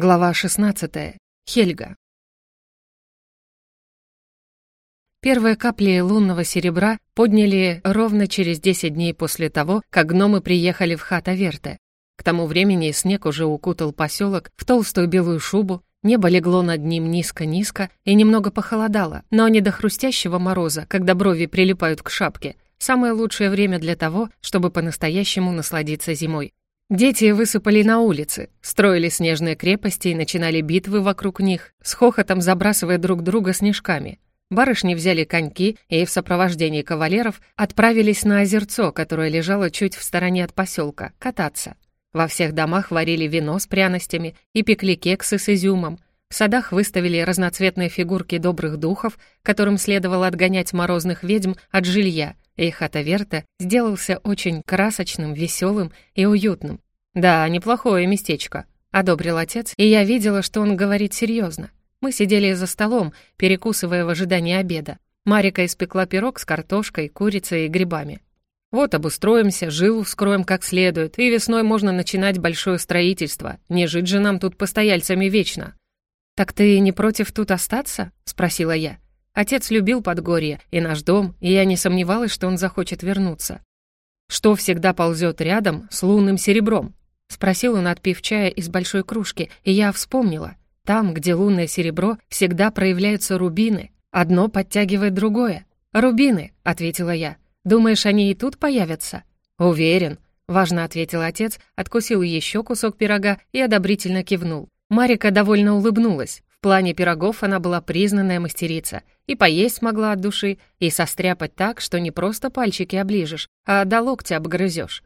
Глава 16. Хельга. Первые капли лунного серебра подняли ровно через 10 дней после того, как гномы приехали в Хата-Верте. К тому времени снег уже укутал поселок в толстую белую шубу, небо легло над ним низко-низко и немного похолодало, но не до хрустящего мороза, когда брови прилипают к шапке. Самое лучшее время для того, чтобы по-настоящему насладиться зимой. Дети высыпали на улицы, строили снежные крепости и начинали битвы вокруг них, с хохотом забрасывая друг друга снежками. Барышни взяли коньки и в сопровождении кавалеров отправились на озерцо, которое лежало чуть в стороне от поселка, кататься. Во всех домах варили вино с пряностями и пекли кексы с изюмом. В садах выставили разноцветные фигурки добрых духов, которым следовало отгонять морозных ведьм от жилья — и Хатаверта сделался очень красочным, веселым и уютным. «Да, неплохое местечко», — одобрил отец, и я видела, что он говорит серьезно. Мы сидели за столом, перекусывая в ожидании обеда. Марика испекла пирог с картошкой, курицей и грибами. «Вот обустроимся, жилу вскроем как следует, и весной можно начинать большое строительство. Не жить же нам тут постояльцами вечно». «Так ты не против тут остаться?» — спросила я. Отец любил Подгорье и наш дом, и я не сомневалась, что он захочет вернуться. «Что всегда ползет рядом с лунным серебром?» — спросил он, отпив чая из большой кружки, и я вспомнила. Там, где лунное серебро, всегда проявляются рубины. Одно подтягивает другое. «Рубины», — ответила я. «Думаешь, они и тут появятся?» «Уверен», — важно ответил отец, откусил еще кусок пирога и одобрительно кивнул. Марика довольно улыбнулась. В плане пирогов она была признанная мастерица. И поесть могла от души, и состряпать так, что не просто пальчики оближешь, а до локтя обгрызешь.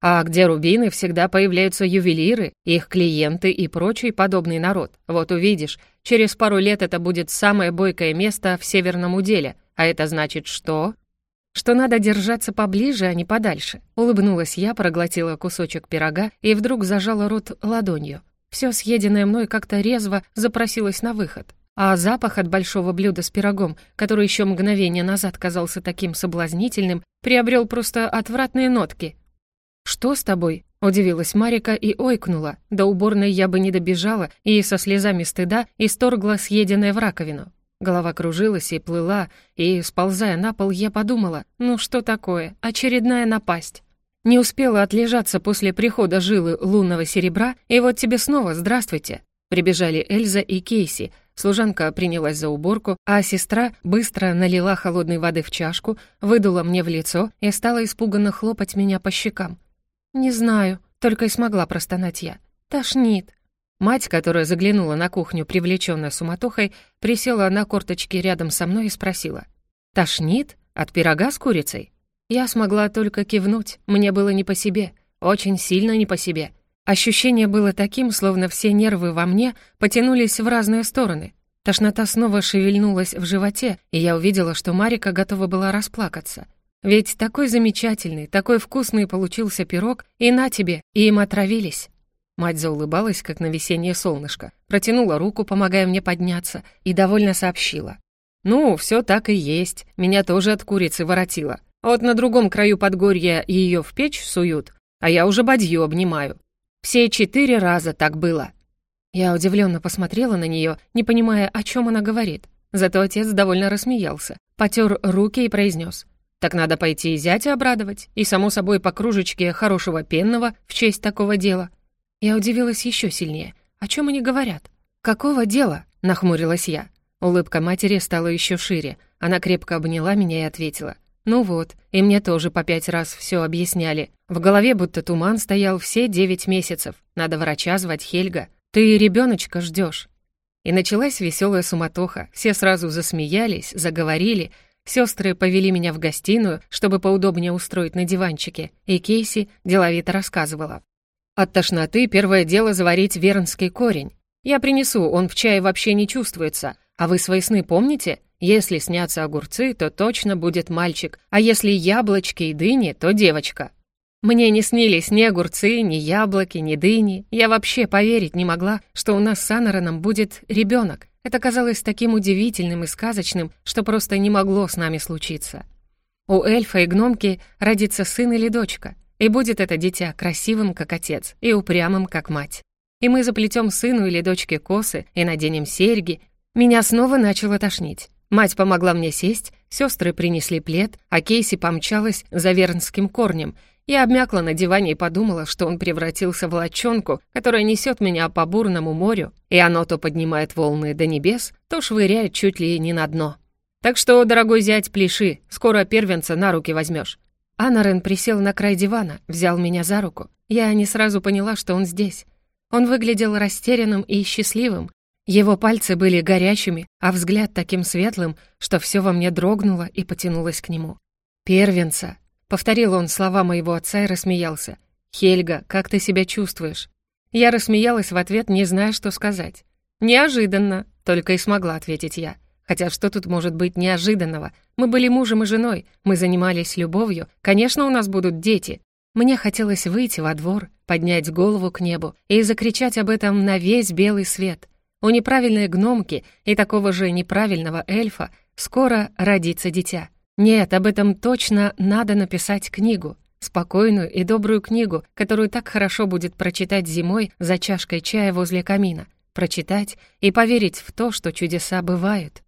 А где рубины, всегда появляются ювелиры, их клиенты и прочий подобный народ. Вот увидишь, через пару лет это будет самое бойкое место в северном уделе. А это значит что? Что надо держаться поближе, а не подальше. Улыбнулась я, проглотила кусочек пирога и вдруг зажала рот ладонью. Все съеденное мной как-то резво запросилось на выход. А запах от большого блюда с пирогом, который еще мгновение назад казался таким соблазнительным, приобрел просто отвратные нотки. «Что с тобой?» — удивилась Марика и ойкнула. До уборной я бы не добежала и со слезами стыда исторгла съеденное в раковину. Голова кружилась и плыла, и, сползая на пол, я подумала, ну что такое, очередная напасть. Не успела отлежаться после прихода жилы лунного серебра, и вот тебе снова «здравствуйте». Прибежали Эльза и Кейси. Служанка принялась за уборку, а сестра быстро налила холодной воды в чашку, выдула мне в лицо и стала испуганно хлопать меня по щекам. «Не знаю», — только и смогла простонать я. «Тошнит». Мать, которая заглянула на кухню, привлечённая суматохой, присела на корточки рядом со мной и спросила. «Тошнит? От пирога с курицей?» Я смогла только кивнуть, мне было не по себе, очень сильно не по себе. Ощущение было таким, словно все нервы во мне потянулись в разные стороны. Тошнота снова шевельнулась в животе, и я увидела, что Марика готова была расплакаться. Ведь такой замечательный, такой вкусный получился пирог, и на тебе, и им отравились. Мать заулыбалась, как на весеннее солнышко, протянула руку, помогая мне подняться, и довольно сообщила. «Ну, все так и есть, меня тоже от курицы воротило. Вот на другом краю Подгорья ее в печь суют, а я уже бадью обнимаю. Все четыре раза так было». Я удивленно посмотрела на нее, не понимая, о чем она говорит. Зато отец довольно рассмеялся, потер руки и произнес. «Так надо пойти и зятя обрадовать, и, само собой, по кружечке хорошего пенного в честь такого дела». Я удивилась еще сильнее. О чем они говорят? «Какого дела?» — нахмурилась я. Улыбка матери стала еще шире. Она крепко обняла меня и ответила. Ну вот, и мне тоже по пять раз все объясняли. В голове будто туман стоял все девять месяцев. Надо врача звать Хельга. Ты ребеночка ждешь. И началась веселая суматоха. Все сразу засмеялись, заговорили. Сестры повели меня в гостиную, чтобы поудобнее устроить на диванчике, и Кейси деловито рассказывала. От тошноты первое дело заварить вернский корень. Я принесу, он в чае вообще не чувствуется. А вы свои сны помните? Если снятся огурцы, то точно будет мальчик, а если яблочки и дыни, то девочка. Мне не снились ни огурцы, ни яблоки, ни дыни. Я вообще поверить не могла, что у нас с Анароном будет ребенок. Это казалось таким удивительным и сказочным, что просто не могло с нами случиться. У эльфа и гномки родится сын или дочка, и будет это дитя красивым, как отец, и упрямым, как мать. и мы заплетем сыну или дочке косы и наденем серьги. Меня снова начало тошнить. Мать помогла мне сесть, сестры принесли плед, а Кейси помчалась за вернским корнем. Я обмякла на диване и подумала, что он превратился в лочонку, которая несет меня по бурному морю, и оно то поднимает волны до небес, то швыряет чуть ли не на дно. Так что, дорогой зять, пляши, скоро первенца на руки возьмешь. Анарен присел на край дивана, взял меня за руку. Я не сразу поняла, что он здесь. Он выглядел растерянным и счастливым, его пальцы были горячими, а взгляд таким светлым, что все во мне дрогнуло и потянулось к нему. «Первенца!» — повторил он слова моего отца и рассмеялся. «Хельга, как ты себя чувствуешь?» Я рассмеялась в ответ, не зная, что сказать. «Неожиданно!» — только и смогла ответить я. Хотя что тут может быть неожиданного? Мы были мужем и женой, мы занимались любовью, конечно, у нас будут дети. Мне хотелось выйти во двор, поднять голову к небу и закричать об этом на весь белый свет. У неправильной гномки и такого же неправильного эльфа скоро родится дитя. Нет, об этом точно надо написать книгу. Спокойную и добрую книгу, которую так хорошо будет прочитать зимой за чашкой чая возле камина. Прочитать и поверить в то, что чудеса бывают.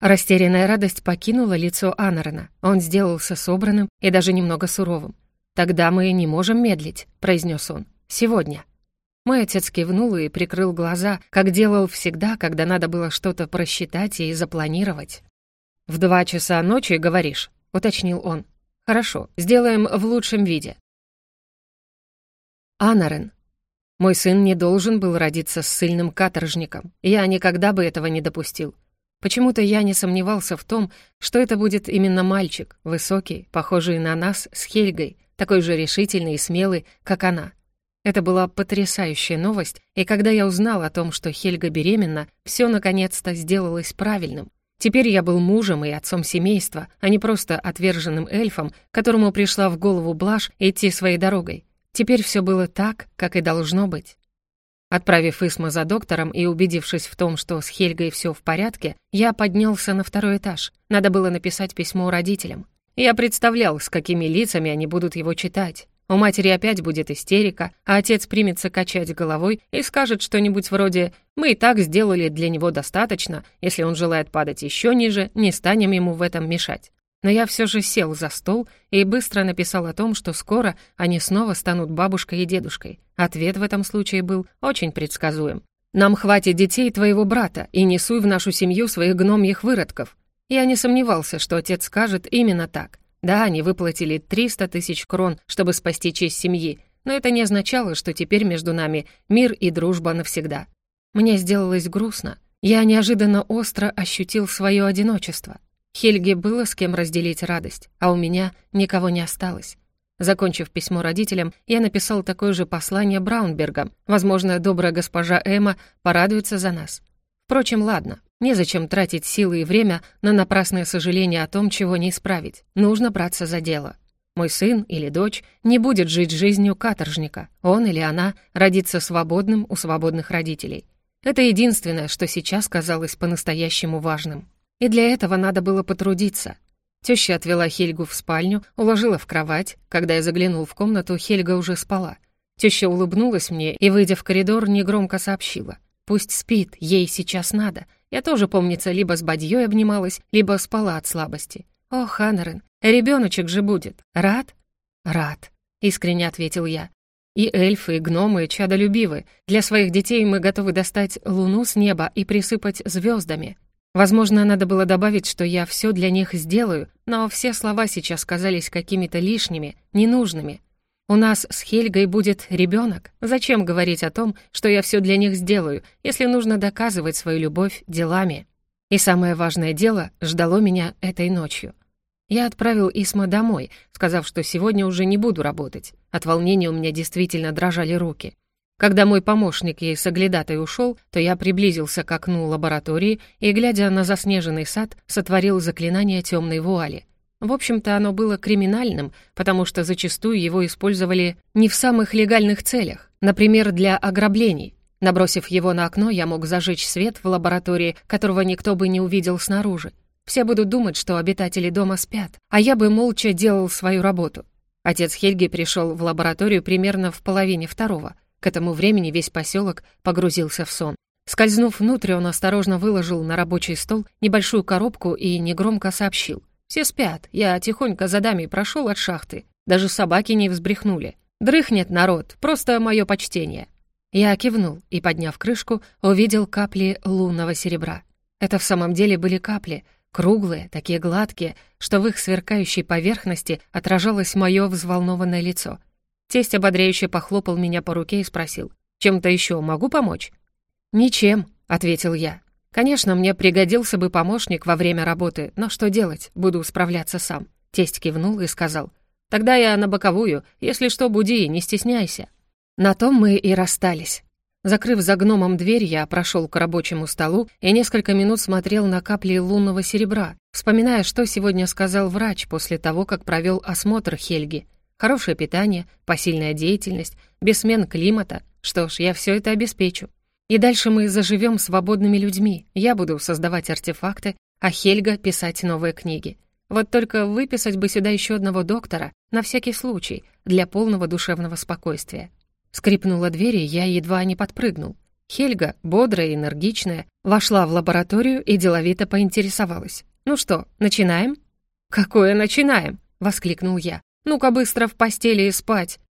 Растерянная радость покинула лицо Анарона. Он сделался собранным и даже немного суровым. «Тогда мы не можем медлить», — произнес он. «Сегодня». Мой отец кивнул и прикрыл глаза, как делал всегда, когда надо было что-то просчитать и запланировать. «В два часа ночи, говоришь?» — уточнил он. «Хорошо, сделаем в лучшем виде». Анарен. Мой сын не должен был родиться с сильным каторжником. Я никогда бы этого не допустил. Почему-то я не сомневался в том, что это будет именно мальчик, высокий, похожий на нас с Хельгой, такой же решительный и смелый, как она. Это была потрясающая новость, и когда я узнал о том, что Хельга беременна, все наконец-то сделалось правильным. Теперь я был мужем и отцом семейства, а не просто отверженным эльфом, которому пришла в голову блажь идти своей дорогой. Теперь все было так, как и должно быть. Отправив Исма за доктором и убедившись в том, что с Хельгой все в порядке, я поднялся на второй этаж. Надо было написать письмо родителям. Я представлял, с какими лицами они будут его читать. У матери опять будет истерика, а отец примется качать головой и скажет что-нибудь вроде «Мы и так сделали для него достаточно, если он желает падать еще ниже, не станем ему в этом мешать». Но я все же сел за стол и быстро написал о том, что скоро они снова станут бабушкой и дедушкой. Ответ в этом случае был очень предсказуем. «Нам хватит детей твоего брата, и не суй в нашу семью своих гномьих выродков». Я не сомневался, что отец скажет именно так. Да, они выплатили 300 тысяч крон, чтобы спасти честь семьи, но это не означало, что теперь между нами мир и дружба навсегда. Мне сделалось грустно. Я неожиданно остро ощутил свое одиночество. Хельге было с кем разделить радость, а у меня никого не осталось. Закончив письмо родителям, я написал такое же послание Браунбергам. Возможно, добрая госпожа Эмма порадуется за нас. Впрочем, ладно, Незачем тратить силы и время на напрасное сожаление о том, чего не исправить. Нужно браться за дело. Мой сын или дочь не будет жить жизнью каторжника. Он или она родится свободным у свободных родителей. Это единственное, что сейчас казалось по-настоящему важным. И для этого надо было потрудиться. Теща отвела Хельгу в спальню, уложила в кровать. Когда я заглянул в комнату, Хельга уже спала. Теща улыбнулась мне и, выйдя в коридор, негромко сообщила. «Пусть спит, ей сейчас надо. Я тоже, помнится, либо с бадьей обнималась, либо спала от слабости. «О, Ханнерен, ребеночек же будет. Рад?» «Рад», — искренне ответил я. «И эльфы, и гномы чадолюбивы. Для своих детей мы готовы достать луну с неба и присыпать звездами. Возможно, надо было добавить, что я все для них сделаю, но все слова сейчас казались какими-то лишними, ненужными. У нас с Хельгой будет ребенок. Зачем говорить о том, что я все для них сделаю, если нужно доказывать свою любовь делами? И самое важное дело ждало меня этой ночью. Я отправил Исма домой, сказав, что сегодня уже не буду работать. От волнения у меня действительно дрожали руки. Когда мой помощник ей соглядатой ушел, то я приблизился к окну лаборатории и, глядя на заснеженный сад, сотворил заклинание темной вуали. В общем-то, оно было криминальным, потому что зачастую его использовали не в самых легальных целях, например, для ограблений. Набросив его на окно, я мог зажечь свет в лаборатории, которого никто бы не увидел снаружи. Все будут думать, что обитатели дома спят, а я бы молча делал свою работу. Отец Хельги пришел в лабораторию примерно в половине второго. К этому времени весь поселок погрузился в сон. Скользнув внутрь, он осторожно выложил на рабочий стол небольшую коробку и негромко сообщил. «Все спят. Я тихонько за дами прошел от шахты. Даже собаки не взбрехнули. Дрыхнет народ, просто мое почтение». Я кивнул и, подняв крышку, увидел капли лунного серебра. Это в самом деле были капли, круглые, такие гладкие, что в их сверкающей поверхности отражалось мое взволнованное лицо. Тесть ободряюще похлопал меня по руке и спросил, «Чем-то еще могу помочь?» «Ничем», — ответил я. «Конечно, мне пригодился бы помощник во время работы, но что делать, буду справляться сам». Тесть кивнул и сказал, «Тогда я на боковую, если что, буди, не стесняйся». На том мы и расстались. Закрыв за гномом дверь, я прошел к рабочему столу и несколько минут смотрел на капли лунного серебра, вспоминая, что сегодня сказал врач после того, как провел осмотр Хельги. Хорошее питание, посильная деятельность, без смен климата. Что ж, я все это обеспечу. И дальше мы заживем свободными людьми. Я буду создавать артефакты, а Хельга — писать новые книги. Вот только выписать бы сюда еще одного доктора, на всякий случай, для полного душевного спокойствия. Скрипнула дверь, и я едва не подпрыгнул. Хельга, бодрая и энергичная, вошла в лабораторию и деловито поинтересовалась. «Ну что, начинаем?» «Какое начинаем?» — воскликнул я. «Ну-ка быстро в постели и спать.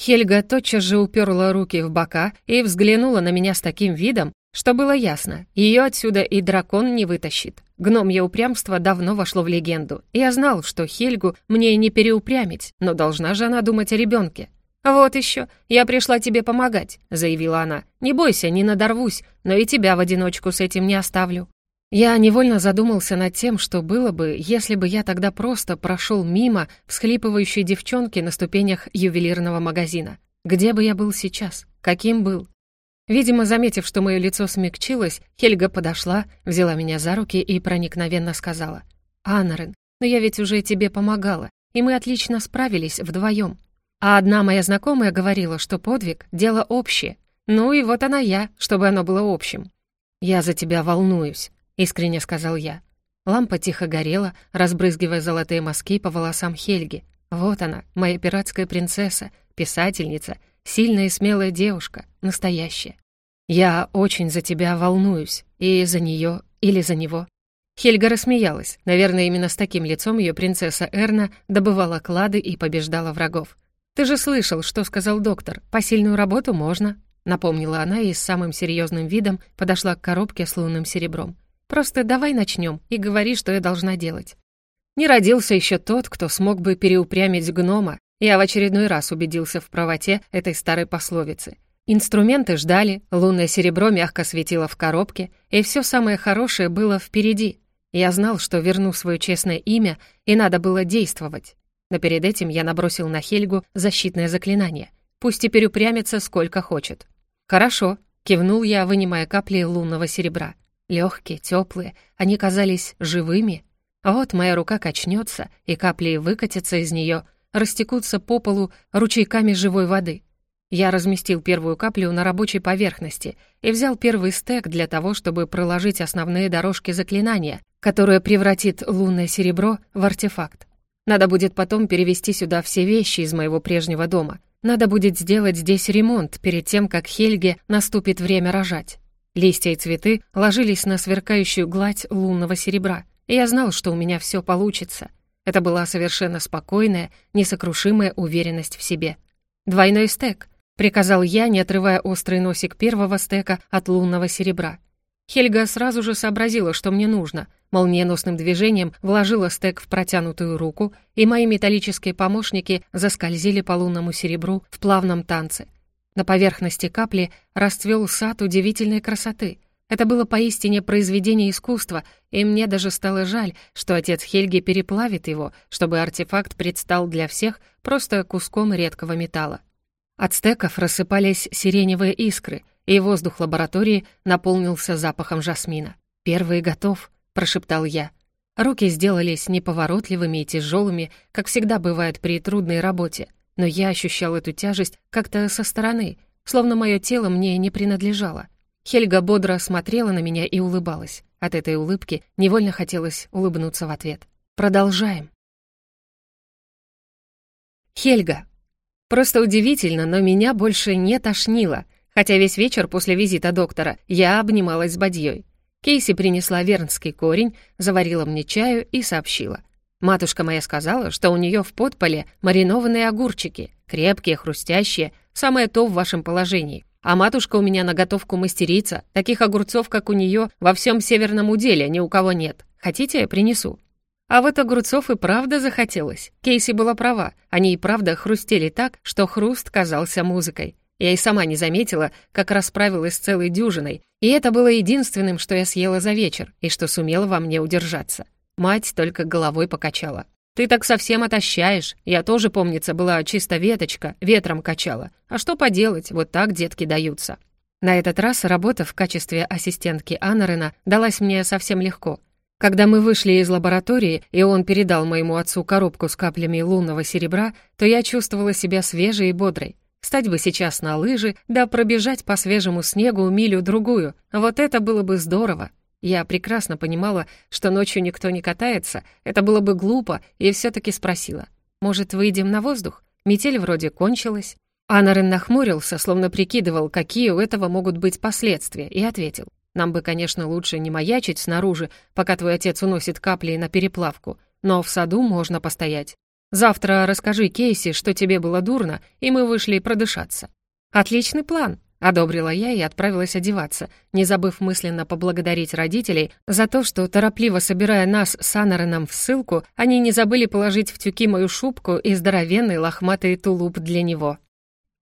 Хельга тотчас же уперла руки в бока и взглянула на меня с таким видом, что было ясно, ее отсюда и дракон не вытащит. Гномье упрямство давно вошло в легенду. Я знал, что Хельгу мне не переупрямить, но должна же она думать о ребенке. «Вот еще, я пришла тебе помогать», — заявила она. «Не бойся, не надорвусь, но и тебя в одиночку с этим не оставлю». Я невольно задумался над тем, что было бы, если бы я тогда просто прошел мимо всхлипывающей девчонки на ступенях ювелирного магазина. Где бы я был сейчас? Каким был? Видимо, заметив, что мое лицо смягчилось, Хельга подошла, взяла меня за руки и проникновенно сказала. «Анарен, но я ведь уже тебе помогала, и мы отлично справились вдвоем. А одна моя знакомая говорила, что подвиг — дело общее. Ну и вот она я, чтобы оно было общим. Я за тебя волнуюсь», — искренне сказал я. Лампа тихо горела, разбрызгивая золотые мазки по волосам Хельги. Вот она, моя пиратская принцесса, писательница, сильная и смелая девушка, настоящая. Я очень за тебя волнуюсь, и за нее, или за него. Хельга рассмеялась. Наверное, именно с таким лицом ее принцесса Эрна добывала клады и побеждала врагов. «Ты же слышал, что сказал доктор. Посильную работу можно», — напомнила она и с самым серьезным видом подошла к коробке с лунным серебром. Просто давай начнем и говори, что я должна делать». Не родился еще тот, кто смог бы переупрямить гнома. Я в очередной раз убедился в правоте этой старой пословицы. Инструменты ждали, лунное серебро мягко светило в коробке, и все самое хорошее было впереди. Я знал, что верну свое честное имя, и надо было действовать. Но перед этим я набросил на Хельгу защитное заклинание. Пусть теперь упрямится сколько хочет. «Хорошо», — кивнул я, вынимая капли лунного серебра. Легкие, теплые, они казались живыми. Вот моя рука качнется, и капли выкатятся из нее, растекутся по полу ручейками живой воды. Я разместил первую каплю на рабочей поверхности и взял первый стек для того, чтобы проложить основные дорожки заклинания, которое превратит лунное серебро в артефакт. Надо будет потом перевести сюда все вещи из моего прежнего дома. Надо будет сделать здесь ремонт перед тем, как Хельге наступит время рожать. Листья и цветы ложились на сверкающую гладь лунного серебра, и я знал, что у меня все получится. Это была совершенно спокойная, несокрушимая уверенность в себе. «Двойной стек», — приказал я, не отрывая острый носик первого стека от лунного серебра. Хельга сразу же сообразила, что мне нужно. Молниеносным движением вложила стек в протянутую руку, и мои металлические помощники заскользили по лунному серебру в плавном танце. На поверхности капли расцвел сад удивительной красоты. Это было поистине произведение искусства, и мне даже стало жаль, что отец Хельги переплавит его, чтобы артефакт предстал для всех просто куском редкого металла. От стеков рассыпались сиреневые искры, и воздух лаборатории наполнился запахом жасмина. «Первый готов», — прошептал я. Руки сделались неповоротливыми и тяжелыми, как всегда бывает при трудной работе — но я ощущал эту тяжесть как-то со стороны, словно мое тело мне не принадлежало. Хельга бодро смотрела на меня и улыбалась. От этой улыбки невольно хотелось улыбнуться в ответ. Продолжаем. Хельга. Просто удивительно, но меня больше не тошнило, хотя весь вечер после визита доктора я обнималась с бадьей. Кейси принесла вернский корень, заварила мне чаю и сообщила. Матушка моя сказала, что у нее в подполе маринованные огурчики, крепкие, хрустящие, самое то в вашем положении. А матушка у меня на готовку мастерица, таких огурцов, как у нее, во всем северном уделе ни у кого нет. Хотите, я принесу?» А вот огурцов и правда захотелось. Кейси была права, они и правда хрустели так, что хруст казался музыкой. Я и сама не заметила, как расправилась с целой дюжиной, и это было единственным, что я съела за вечер, и что сумела во мне удержаться. Мать только головой покачала. «Ты так совсем отощаешь. Я тоже, помнится, была чисто веточка, ветром качала. А что поделать, вот так детки даются». На этот раз работа в качестве ассистентки Аннерена далась мне совсем легко. Когда мы вышли из лаборатории, и он передал моему отцу коробку с каплями лунного серебра, то я чувствовала себя свежей и бодрой. Встать бы сейчас на лыжи, да пробежать по свежему снегу милю-другую. Вот это было бы здорово. Я прекрасно понимала, что ночью никто не катается, это было бы глупо, и все таки спросила. «Может, выйдем на воздух? Метель вроде кончилась». Анарен нахмурился, словно прикидывал, какие у этого могут быть последствия, и ответил. «Нам бы, конечно, лучше не маячить снаружи, пока твой отец уносит капли на переплавку, но в саду можно постоять. Завтра расскажи Кейси, что тебе было дурно, и мы вышли продышаться». «Отличный план», Одобрила я и отправилась одеваться, не забыв мысленно поблагодарить родителей за то, что, торопливо собирая нас с Аннереном в ссылку, они не забыли положить в тюки мою шубку и здоровенный лохматый тулуп для него.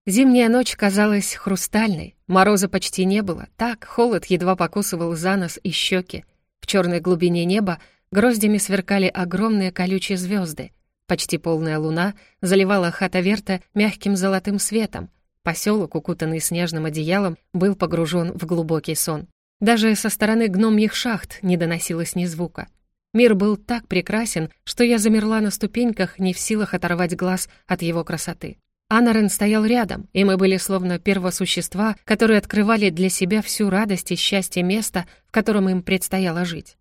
Зимняя ночь казалась хрустальной, мороза почти не было, так холод едва покусывал за нос и щеки. В черной глубине неба гроздями сверкали огромные колючие звезды. Почти полная луна заливала Хатаверта мягким золотым светом, Поселок, укутанный снежным одеялом, был погружен в глубокий сон. Даже со стороны гномьих шахт не доносилось ни звука. Мир был так прекрасен, что я замерла на ступеньках, не в силах оторвать глаз от его красоты. Анарен стоял рядом, и мы были словно первосущества, которые открывали для себя всю радость и счастье места, в котором им предстояло жить.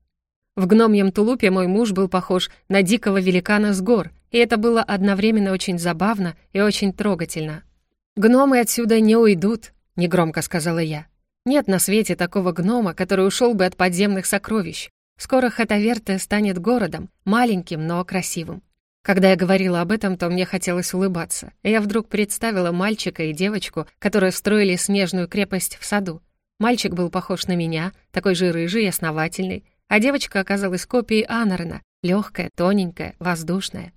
В гномьем тулупе мой муж был похож на дикого великана с гор, и это было одновременно очень забавно и очень трогательно. «Гномы отсюда не уйдут», — негромко сказала я. «Нет на свете такого гнома, который ушел бы от подземных сокровищ. Скоро Хатаверте станет городом, маленьким, но красивым». Когда я говорила об этом, то мне хотелось улыбаться. Я вдруг представила мальчика и девочку, которые строили снежную крепость в саду. Мальчик был похож на меня, такой же рыжий и основательный, а девочка оказалась копией Анарена, легкая, тоненькая, воздушная.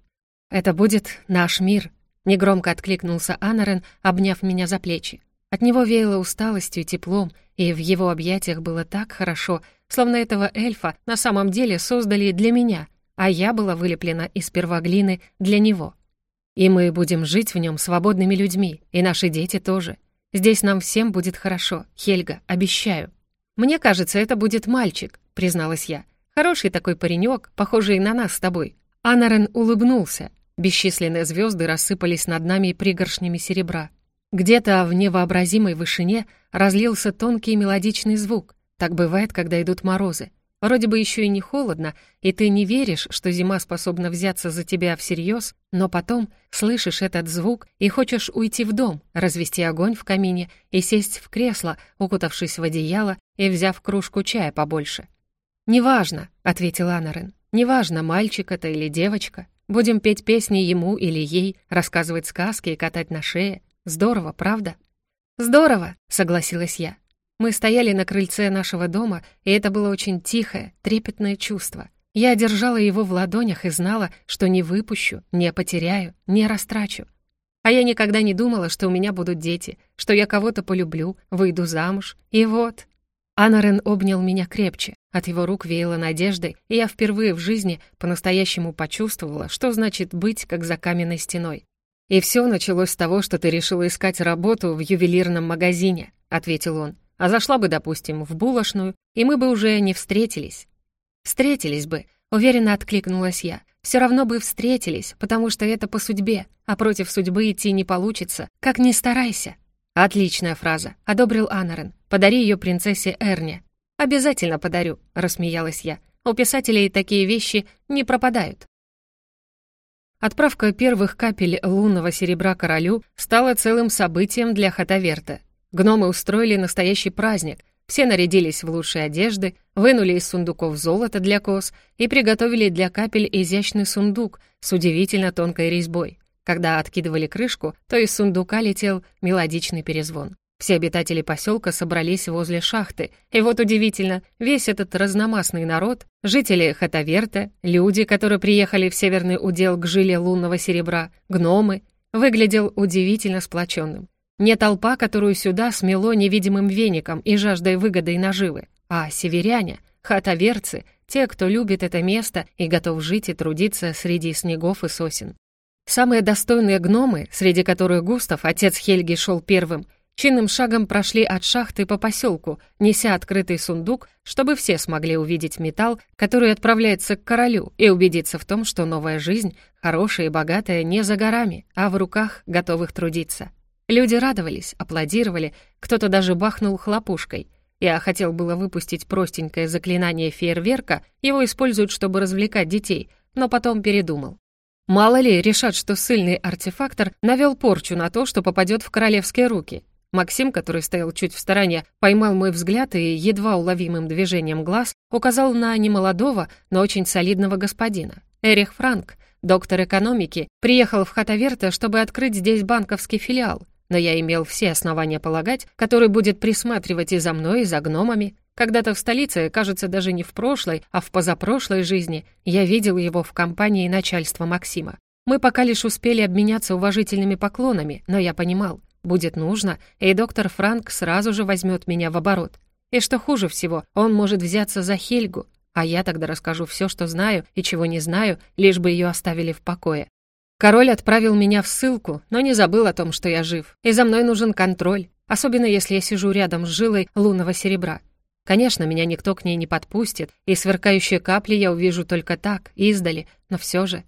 «Это будет наш мир», Негромко откликнулся Анарен, обняв меня за плечи. От него веяло усталостью и теплом, и в его объятиях было так хорошо, словно этого эльфа на самом деле создали для меня, а я была вылеплена из первоглины для него. И мы будем жить в нем свободными людьми, и наши дети тоже. Здесь нам всем будет хорошо, Хельга, обещаю. Мне кажется, это будет мальчик, призналась я. Хороший такой паренек, похожий на нас с тобой. Анарен улыбнулся, Бесчисленные звезды рассыпались над нами пригоршнями серебра. Где-то в невообразимой вышине разлился тонкий мелодичный звук. Так бывает, когда идут морозы. Вроде бы еще и не холодно, и ты не веришь, что зима способна взяться за тебя всерьез, но потом слышишь этот звук и хочешь уйти в дом, развести огонь в камине и сесть в кресло, укутавшись в одеяло и взяв кружку чая побольше. «Неважно», — ответил Анарен, — «неважно, мальчик это или девочка, Будем петь песни ему или ей, рассказывать сказки и катать на шее. Здорово, правда?» «Здорово», — согласилась я. Мы стояли на крыльце нашего дома, и это было очень тихое, трепетное чувство. Я держала его в ладонях и знала, что не выпущу, не потеряю, не растрачу. А я никогда не думала, что у меня будут дети, что я кого-то полюблю, выйду замуж. И вот, Анарен обнял меня крепче. От его рук веяло надеждой, и я впервые в жизни по-настоящему почувствовала, что значит быть как за каменной стеной. «И все началось с того, что ты решила искать работу в ювелирном магазине», — ответил он. «А зашла бы, допустим, в булочную, и мы бы уже не встретились». «Встретились бы», — уверенно откликнулась я. «Все равно бы встретились, потому что это по судьбе, а против судьбы идти не получится, как ни старайся». «Отличная фраза», — одобрил Анарен. «Подари ее принцессе Эрне». «Обязательно подарю», — рассмеялась я. «У писателей такие вещи не пропадают». Отправка первых капель лунного серебра королю стала целым событием для Хатаверта. Гномы устроили настоящий праздник. Все нарядились в лучшие одежды, вынули из сундуков золото для кос и приготовили для капель изящный сундук с удивительно тонкой резьбой. Когда откидывали крышку, то из сундука летел мелодичный перезвон. Все обитатели поселка собрались возле шахты, и вот удивительно, весь этот разномастный народ, жители Хатаверта, люди, которые приехали в северный удел к жиле лунного серебра, гномы, выглядел удивительно сплоченным. Не толпа, которую сюда смело невидимым веником и жаждой выгоды и наживы, а северяне, хатаверцы, те, кто любит это место и готов жить и трудиться среди снегов и сосен. Самые достойные гномы, среди которых Густав, отец Хельги, шел первым, Чинным шагом прошли от шахты по поселку, неся открытый сундук, чтобы все смогли увидеть металл, который отправляется к королю, и убедиться в том, что новая жизнь, хорошая и богатая, не за горами, а в руках готовых трудиться. Люди радовались, аплодировали, кто-то даже бахнул хлопушкой. Я хотел было выпустить простенькое заклинание фейерверка, его используют, чтобы развлекать детей, но потом передумал. Мало ли, решат, что сильный артефактор навел порчу на то, что попадет в королевские руки. Максим, который стоял чуть в стороне, поймал мой взгляд и едва уловимым движением глаз указал на немолодого, но очень солидного господина. Эрих Франк, доктор экономики, приехал в Хатаверта, чтобы открыть здесь банковский филиал, но я имел все основания полагать, который будет присматривать и за мной, и за гномами. Когда-то в столице, кажется, даже не в прошлой, а в позапрошлой жизни, я видел его в компании начальства Максима. Мы пока лишь успели обменяться уважительными поклонами, но я понимал, Будет нужно, и доктор Франк сразу же возьмет меня в оборот. И что хуже всего, он может взяться за Хельгу, а я тогда расскажу все, что знаю и чего не знаю, лишь бы ее оставили в покое. Король отправил меня в ссылку, но не забыл о том, что я жив, и за мной нужен контроль, особенно если я сижу рядом с жилой лунного серебра. Конечно, меня никто к ней не подпустит, и сверкающие капли я увижу только так, издали, но все же.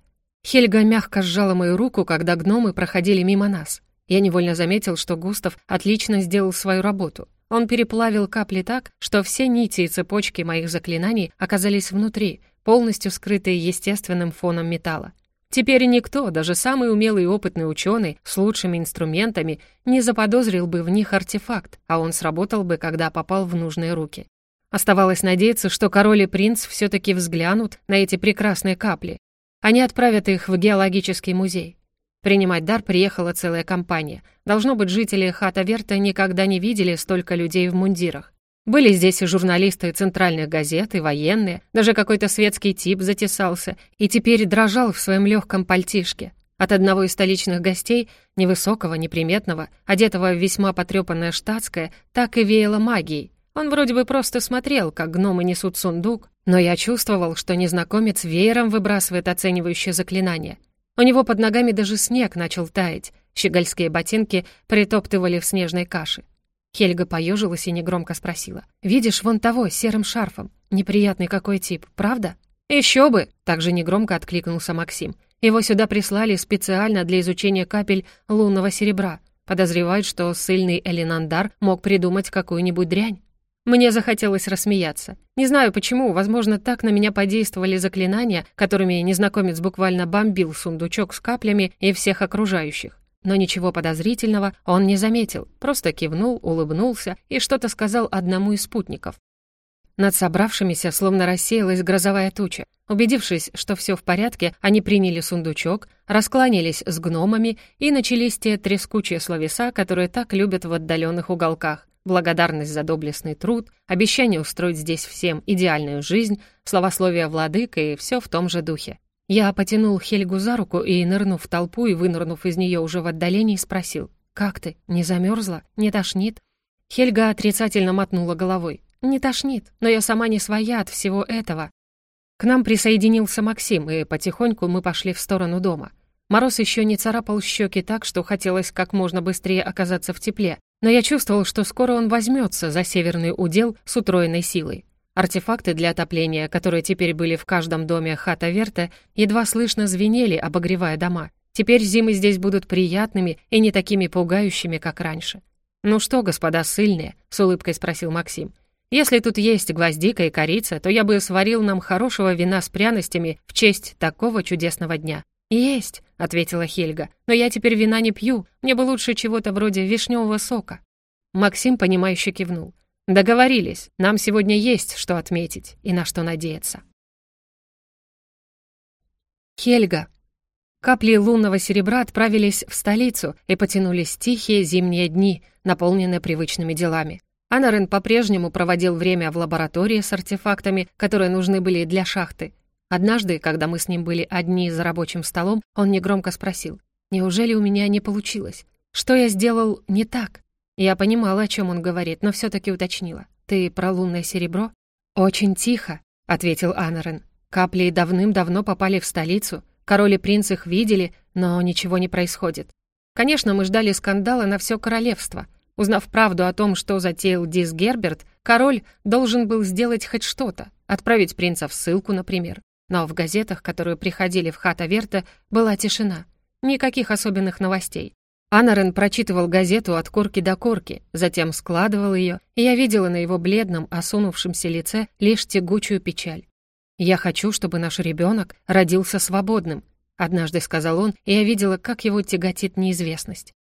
Хельга мягко сжала мою руку, когда гномы проходили мимо нас. Я невольно заметил, что Густав отлично сделал свою работу. Он переплавил капли так, что все нити и цепочки моих заклинаний оказались внутри, полностью скрытые естественным фоном металла. Теперь никто, даже самый умелый и опытный ученый с лучшими инструментами, не заподозрил бы в них артефакт, а он сработал бы, когда попал в нужные руки. Оставалось надеяться, что король и принц все-таки взглянут на эти прекрасные капли. Они отправят их в геологический музей. Принимать дар приехала целая компания. Должно быть, жители Хата-Верта никогда не видели столько людей в мундирах. Были здесь и журналисты центральных газет, и военные, даже какой-то светский тип затесался и теперь дрожал в своем легком пальтишке. От одного из столичных гостей, невысокого, неприметного, одетого в весьма потрепанное штатское, так и веяло магией. Он вроде бы просто смотрел, как гномы несут сундук, но я чувствовал, что незнакомец веером выбрасывает оценивающее заклинание. У него под ногами даже снег начал таять, щегольские ботинки притоптывали в снежной каше. Хельга поежилась и негромко спросила. «Видишь, вон того, с серым шарфом. Неприятный какой тип, правда?» «Еще бы!» — также негромко откликнулся Максим. «Его сюда прислали специально для изучения капель лунного серебра. Подозревают, что сильный Элинандар мог придумать какую-нибудь дрянь. Мне захотелось рассмеяться. Не знаю почему, возможно, так на меня подействовали заклинания, которыми незнакомец буквально бомбил сундучок с каплями и всех окружающих. Но ничего подозрительного он не заметил, просто кивнул, улыбнулся и что-то сказал одному из спутников. Над собравшимися словно рассеялась грозовая туча. Убедившись, что все в порядке, они приняли сундучок, раскланялись с гномами и начались те трескучие словеса, которые так любят в отдаленных уголках благодарность за доблестный труд, обещание устроить здесь всем идеальную жизнь, словословие владыка и все в том же духе. Я потянул Хельгу за руку и, нырнув в толпу и вынырнув из нее уже в отдалении, спросил, «Как ты? Не замерзла? Не тошнит?» Хельга отрицательно мотнула головой. «Не тошнит, но я сама не своя от всего этого». К нам присоединился Максим, и потихоньку мы пошли в сторону дома. Мороз еще не царапал щеки так, что хотелось как можно быстрее оказаться в тепле, но я чувствовал, что скоро он возьмется за северный удел с утроенной силой. Артефакты для отопления, которые теперь были в каждом доме хата Верта, едва слышно звенели, обогревая дома. Теперь зимы здесь будут приятными и не такими пугающими, как раньше. «Ну что, господа сыльные?» — с улыбкой спросил Максим. «Если тут есть гвоздика и корица, то я бы сварил нам хорошего вина с пряностями в честь такого чудесного дня». «Есть», — ответила Хельга, «но я теперь вина не пью, мне бы лучше чего-то вроде вишневого сока». Максим, понимающе кивнул. «Договорились, нам сегодня есть что отметить и на что надеяться». Хельга. Капли лунного серебра отправились в столицу и потянулись тихие зимние дни, наполненные привычными делами. Анарен по-прежнему проводил время в лаборатории с артефактами, которые нужны были для шахты. Однажды, когда мы с ним были одни за рабочим столом, он негромко спросил, «Неужели у меня не получилось? Что я сделал не так?» Я понимала, о чем он говорит, но все таки уточнила. «Ты про лунное серебро?» «Очень тихо», — ответил Анарен. «Капли давным-давно попали в столицу, король и принц их видели, но ничего не происходит. Конечно, мы ждали скандала на все королевство, Узнав правду о том, что затеял Дис Герберт, король должен был сделать хоть что-то, отправить принца в ссылку, например. Но в газетах, которые приходили в хата Верта, была тишина. Никаких особенных новостей. Анарен прочитывал газету от корки до корки, затем складывал ее, и я видела на его бледном, осунувшемся лице лишь тягучую печаль. «Я хочу, чтобы наш ребенок родился свободным», — однажды сказал он, и я видела, как его тяготит неизвестность.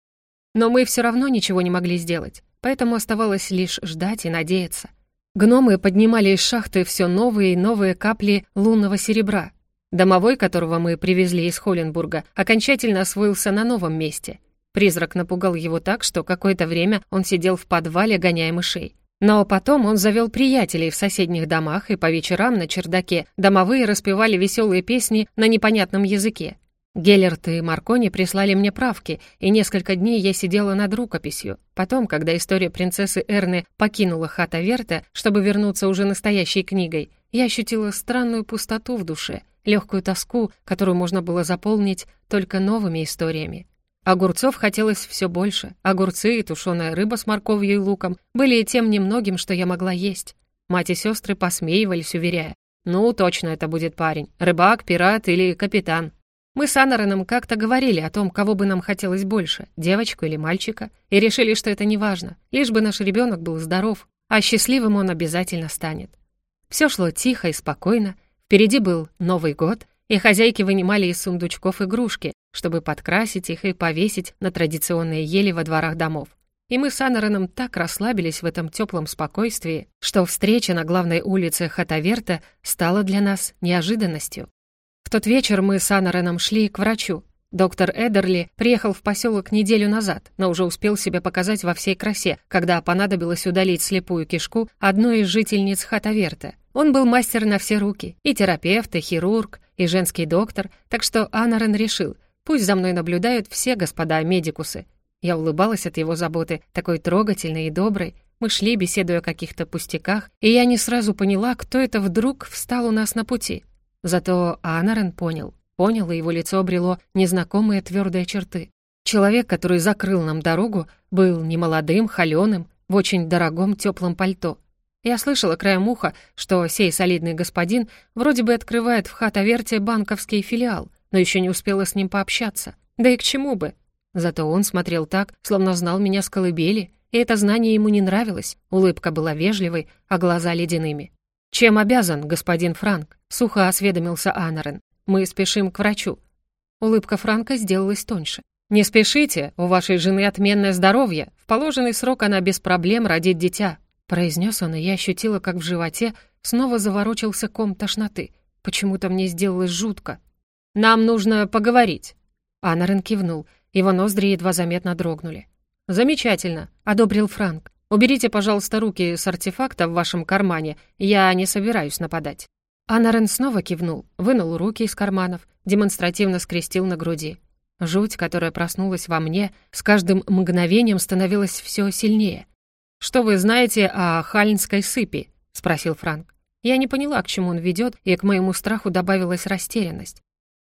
Но мы все равно ничего не могли сделать, поэтому оставалось лишь ждать и надеяться. Гномы поднимали из шахты все новые и новые капли лунного серебра. Домовой, которого мы привезли из Холленбурга, окончательно освоился на новом месте. Призрак напугал его так, что какое-то время он сидел в подвале, гоняя мышей. Но потом он завел приятелей в соседних домах, и по вечерам на чердаке домовые распевали веселые песни на непонятном языке. Геллерт и Маркони прислали мне правки, и несколько дней я сидела над рукописью. Потом, когда история принцессы Эрны покинула хата Верта, чтобы вернуться уже настоящей книгой, я ощутила странную пустоту в душе, легкую тоску, которую можно было заполнить только новыми историями. Огурцов хотелось все больше. Огурцы и тушеная рыба с морковью и луком были тем немногим, что я могла есть. Мать и сестры посмеивались, уверяя. «Ну, точно это будет парень. Рыбак, пират или капитан». Мы с Анареном как-то говорили о том, кого бы нам хотелось больше, девочку или мальчика, и решили, что это не важно, лишь бы наш ребенок был здоров, а счастливым он обязательно станет. Все шло тихо и спокойно, впереди был Новый год, и хозяйки вынимали из сундучков игрушки, чтобы подкрасить их и повесить на традиционные ели во дворах домов. И мы с Анареном так расслабились в этом теплом спокойствии, что встреча на главной улице Хатаверта стала для нас неожиданностью тот вечер мы с Анареном шли к врачу. Доктор Эдерли приехал в поселок неделю назад, но уже успел себя показать во всей красе, когда понадобилось удалить слепую кишку одной из жительниц Хатаверта. Он был мастер на все руки, и терапевт, и хирург, и женский доктор, так что Анарен решил, пусть за мной наблюдают все господа медикусы. Я улыбалась от его заботы, такой трогательной и доброй. Мы шли, беседуя о каких-то пустяках, и я не сразу поняла, кто это вдруг встал у нас на пути. Зато Анарен понял. Понял, и его лицо обрело незнакомые твердые черты. Человек, который закрыл нам дорогу, был немолодым, холёным, в очень дорогом теплом пальто. Я слышала краем уха, что сей солидный господин вроде бы открывает в Хатаверте банковский филиал, но еще не успела с ним пообщаться. Да и к чему бы? Зато он смотрел так, словно знал меня с колыбели, и это знание ему не нравилось. Улыбка была вежливой, а глаза ледяными. «Чем обязан, господин Франк?» — сухо осведомился Анарен. «Мы спешим к врачу». Улыбка Франка сделалась тоньше. «Не спешите, у вашей жены отменное здоровье. В положенный срок она без проблем родит дитя», — произнес он, и я ощутила, как в животе снова заворочился ком тошноты. Почему-то мне сделалось жутко. «Нам нужно поговорить». Анарен кивнул, его ноздри едва заметно дрогнули. «Замечательно», — одобрил Франк. Уберите, пожалуйста, руки с артефакта в вашем кармане, я не собираюсь нападать». Анарен снова кивнул, вынул руки из карманов, демонстративно скрестил на груди. Жуть, которая проснулась во мне, с каждым мгновением становилась все сильнее. «Что вы знаете о хальнской сыпи?» — спросил Франк. Я не поняла, к чему он ведет, и к моему страху добавилась растерянность.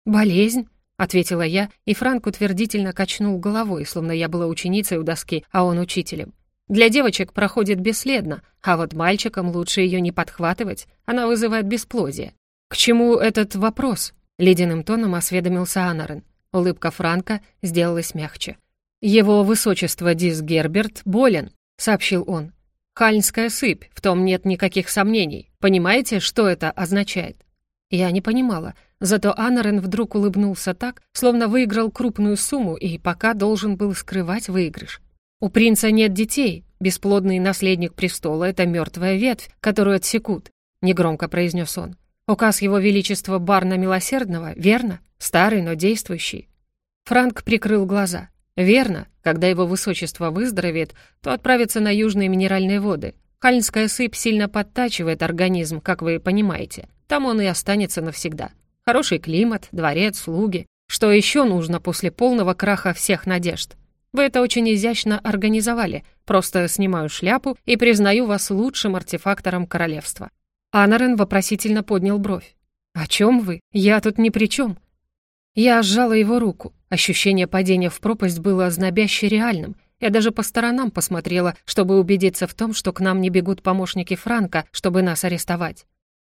«Болезнь?» — ответила я, и Франк утвердительно качнул головой, словно я была ученицей у доски, а он учителем. Для девочек проходит бесследно, а вот мальчикам лучше ее не подхватывать, она вызывает бесплодие. «К чему этот вопрос?» — ледяным тоном осведомился Анарен. Улыбка Франка сделалась мягче. «Его высочество Дис Герберт болен», — сообщил он. «Хальнская сыпь, в том нет никаких сомнений. Понимаете, что это означает?» Я не понимала, зато Анарен вдруг улыбнулся так, словно выиграл крупную сумму и пока должен был скрывать выигрыш. «У принца нет детей. Бесплодный наследник престола — это мертвая ветвь, которую отсекут», — негромко произнес он. «Указ его величества Барна Милосердного, верно? Старый, но действующий». Франк прикрыл глаза. «Верно. Когда его высочество выздоровеет, то отправится на южные минеральные воды. Хальнская сыпь сильно подтачивает организм, как вы понимаете. Там он и останется навсегда. Хороший климат, дворец, слуги. Что еще нужно после полного краха всех надежд? Вы это очень изящно организовали. Просто снимаю шляпу и признаю вас лучшим артефактором королевства». Анарен вопросительно поднял бровь. «О чем вы? Я тут ни при чем». Я сжала его руку. Ощущение падения в пропасть было знобяще реальным. Я даже по сторонам посмотрела, чтобы убедиться в том, что к нам не бегут помощники Франка, чтобы нас арестовать.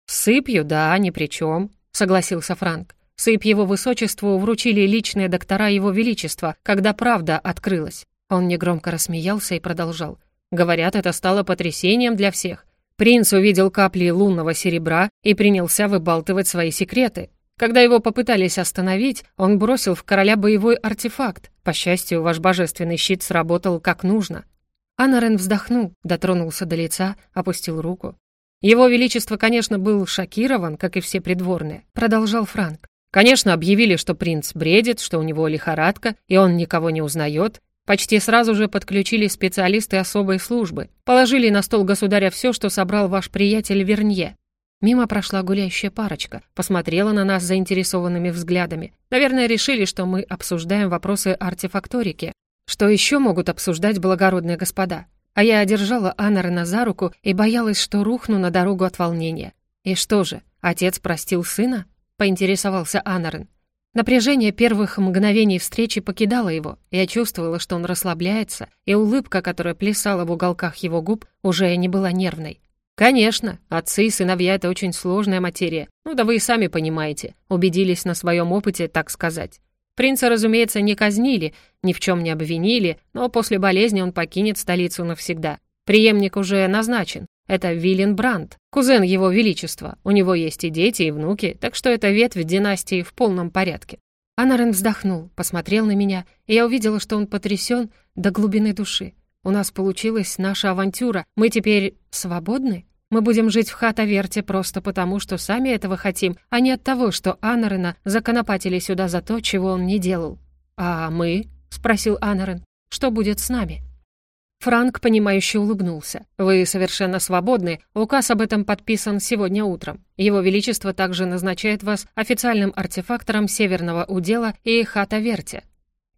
«Сыпью, да, ни при чем», — согласился Франк. Сыпь его высочеству вручили личные доктора его величества, когда правда открылась. Он негромко рассмеялся и продолжал. Говорят, это стало потрясением для всех. Принц увидел капли лунного серебра и принялся выбалтывать свои секреты. Когда его попытались остановить, он бросил в короля боевой артефакт. По счастью, ваш божественный щит сработал как нужно. Анарен вздохнул, дотронулся до лица, опустил руку. Его Величество, конечно, был шокирован, как и все придворные, продолжал Франк. Конечно, объявили, что принц бредит, что у него лихорадка, и он никого не узнает. Почти сразу же подключили специалисты особой службы. Положили на стол государя все, что собрал ваш приятель Вернье. Мимо прошла гуляющая парочка, посмотрела на нас заинтересованными взглядами. Наверное, решили, что мы обсуждаем вопросы артефакторики. Что еще могут обсуждать благородные господа? А я одержала Анарена за руку и боялась, что рухну на дорогу от волнения. И что же, отец простил сына? — поинтересовался Анарен. Напряжение первых мгновений встречи покидало его. Я чувствовала, что он расслабляется, и улыбка, которая плясала в уголках его губ, уже не была нервной. «Конечно, отцы и сыновья — это очень сложная материя. Ну да вы и сами понимаете, убедились на своем опыте, так сказать. Принца, разумеется, не казнили, ни в чем не обвинили, но после болезни он покинет столицу навсегда. Приемник уже назначен. Это Виллен Брандт, кузен его величества. У него есть и дети, и внуки, так что эта ветвь династии в полном порядке. Анарен вздохнул, посмотрел на меня, и я увидела, что он потрясен до глубины души. У нас получилась наша авантюра. Мы теперь свободны? Мы будем жить в Хатаверте просто потому, что сами этого хотим, а не от того, что Анарена законопатили сюда за то, чего он не делал. «А мы?» — спросил Анарен. «Что будет с нами?» Франк, понимающе улыбнулся. «Вы совершенно свободны. Указ об этом подписан сегодня утром. Его Величество также назначает вас официальным артефактором Северного удела и Хата-Верте».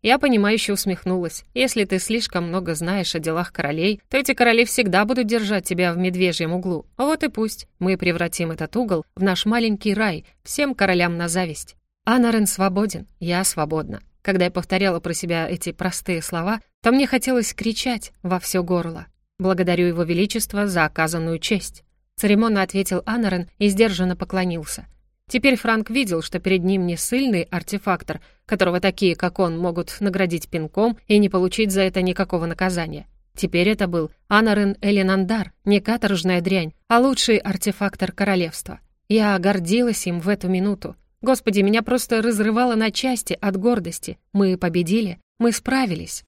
Я понимающе усмехнулась. «Если ты слишком много знаешь о делах королей, то эти короли всегда будут держать тебя в медвежьем углу. Вот и пусть. Мы превратим этот угол в наш маленький рай, всем королям на зависть. Анарен свободен, я свободна. Когда я повторяла про себя эти простые слова, то мне хотелось кричать во все горло. «Благодарю Его Величество за оказанную честь», — церемонно ответил Анарен и сдержанно поклонился. Теперь Франк видел, что перед ним не сильный артефактор, которого такие, как он, могут наградить пинком и не получить за это никакого наказания. Теперь это был Анарен Элинандар, не каторжная дрянь, а лучший артефактор королевства. Я гордилась им в эту минуту. Господи, меня просто разрывало на части от гордости. Мы победили, мы справились.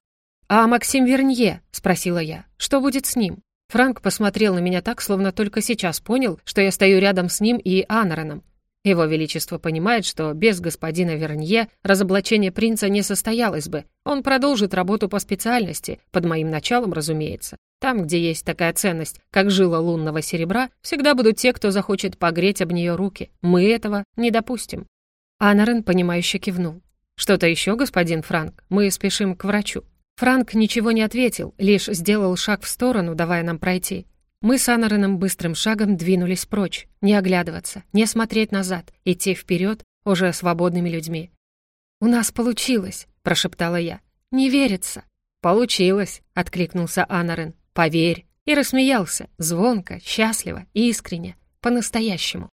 «А Максим Вернье?» — спросила я. «Что будет с ним?» Франк посмотрел на меня так, словно только сейчас понял, что я стою рядом с ним и Аннереном. Его Величество понимает, что без господина Вернье разоблачение принца не состоялось бы. Он продолжит работу по специальности, под моим началом, разумеется. Там, где есть такая ценность, как жила лунного серебра, всегда будут те, кто захочет погреть об нее руки. Мы этого не допустим». Анарен, понимающе кивнул. «Что-то еще, господин Франк? Мы спешим к врачу». Франк ничего не ответил, лишь сделал шаг в сторону, давая нам пройти. Мы с Анареном быстрым шагом двинулись прочь, не оглядываться, не смотреть назад, идти вперед уже свободными людьми. «У нас получилось», — прошептала я. «Не верится». «Получилось», — откликнулся Анарен. «Поверь». И рассмеялся, звонко, счастливо, искренне, по-настоящему.